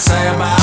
say about